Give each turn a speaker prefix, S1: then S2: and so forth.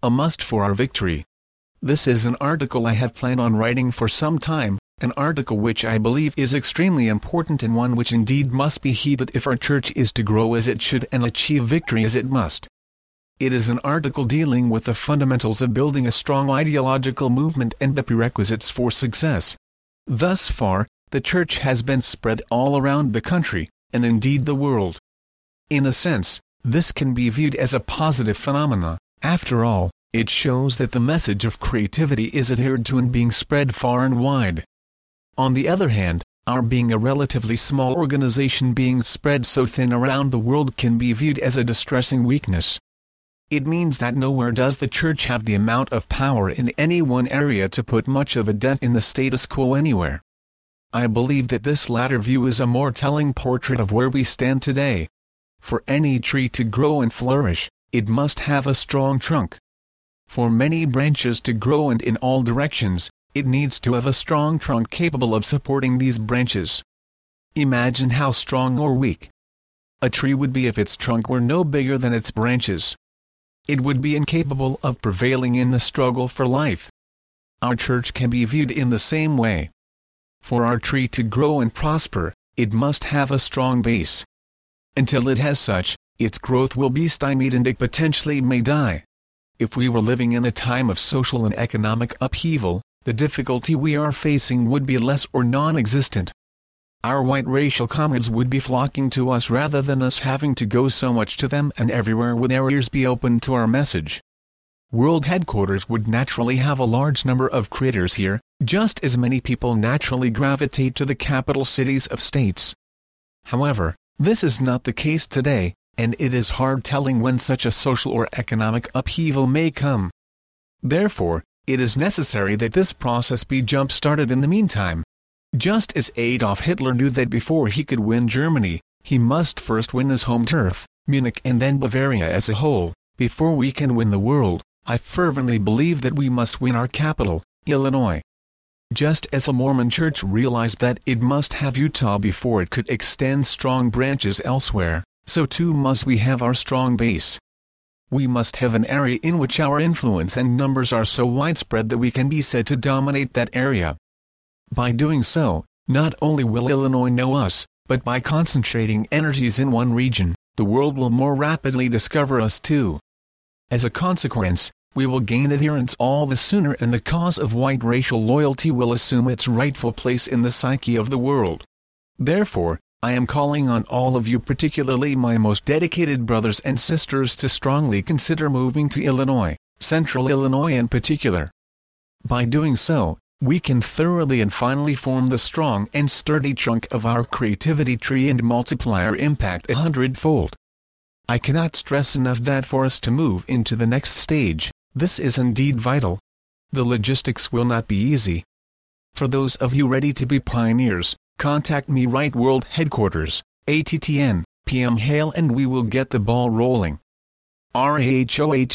S1: a must for our victory. This is an article I have planned on writing for some time, an article which I believe is extremely important and one which indeed must be heeded if our church is to grow as it should and achieve victory as it must. It is an article dealing with the fundamentals of building a strong ideological movement and the prerequisites for success. Thus far, the church has been spread all around the country, and indeed the world. In a sense, this can be viewed as a positive phenomena, after all, it shows that the message of creativity is adhered to and being spread far and wide. On the other hand, our being a relatively small organization being spread so thin around the world can be viewed as a distressing weakness. It means that nowhere does the church have the amount of power in any one area to put much of a dent in the status quo anywhere. I believe that this latter view is a more telling portrait of where we stand today. For any tree to grow and flourish, it must have a strong trunk. For many branches to grow and in all directions, it needs to have a strong trunk capable of supporting these branches. Imagine how strong or weak a tree would be if its trunk were no bigger than its branches. It would be incapable of prevailing in the struggle for life. Our church can be viewed in the same way. For our tree to grow and prosper, it must have a strong base. Until it has such, its growth will be stymied and it potentially may die. If we were living in a time of social and economic upheaval, the difficulty we are facing would be less or non-existent. Our white racial comrades would be flocking to us rather than us having to go so much to them and everywhere would their ears be open to our message. World headquarters would naturally have a large number of creators here, just as many people naturally gravitate to the capital cities of states. However, this is not the case today, and it is hard telling when such a social or economic upheaval may come. Therefore, it is necessary that this process be jump-started in the meantime. Just as Adolf Hitler knew that before he could win Germany, he must first win his home turf, Munich and then Bavaria as a whole, before we can win the world, I fervently believe that we must win our capital, Illinois. Just as the Mormon Church realized that it must have Utah before it could extend strong branches elsewhere, so too must we have our strong base. We must have an area in which our influence and numbers are so widespread that we can be said to dominate that area. By doing so, not only will Illinois know us, but by concentrating energies in one region, the world will more rapidly discover us too. As a consequence, we will gain adherents all the sooner and the cause of white racial loyalty will assume its rightful place in the psyche of the world. Therefore, I am calling on all of you particularly my most dedicated brothers and sisters to strongly consider moving to Illinois, Central Illinois in particular. By doing so, we can thoroughly and finally form the strong and sturdy trunk of our creativity tree and multiply our impact a hundredfold. I cannot stress enough that for us to move into the next stage, this is indeed vital. The logistics will not be easy. For those of you ready to be pioneers, contact me write world headquarters, ATTN, PM Hale and we will get the ball rolling. RAHOWA